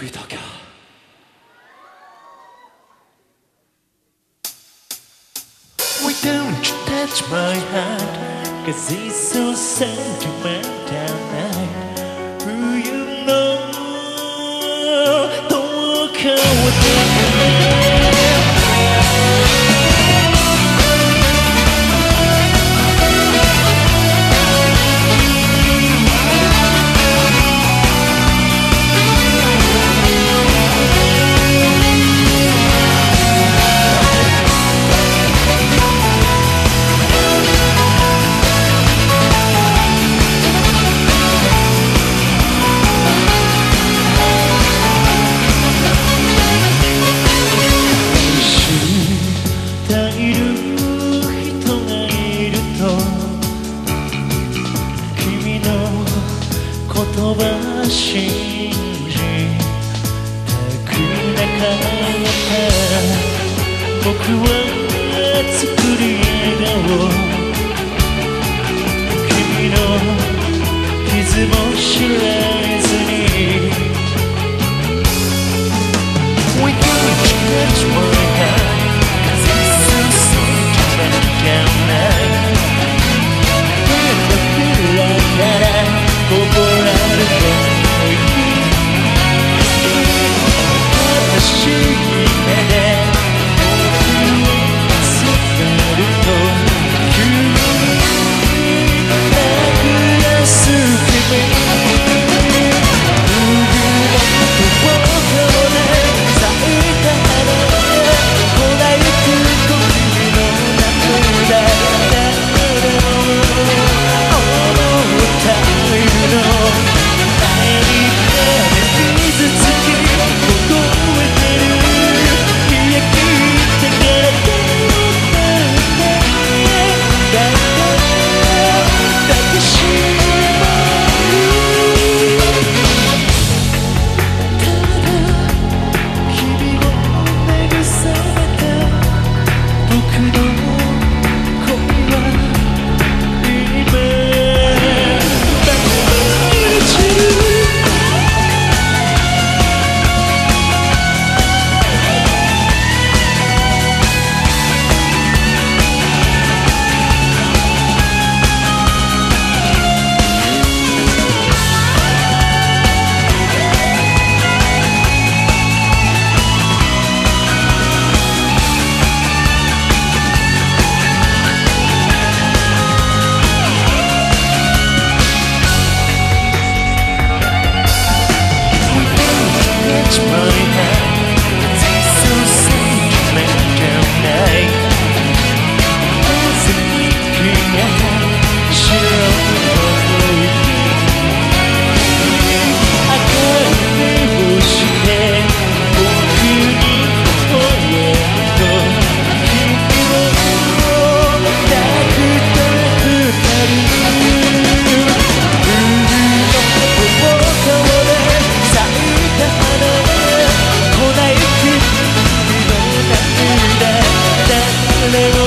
We. Why don't you touch my heart? Cause it's so sentimental. は信じたくなかった僕は作り笑顔君の傷も知らない living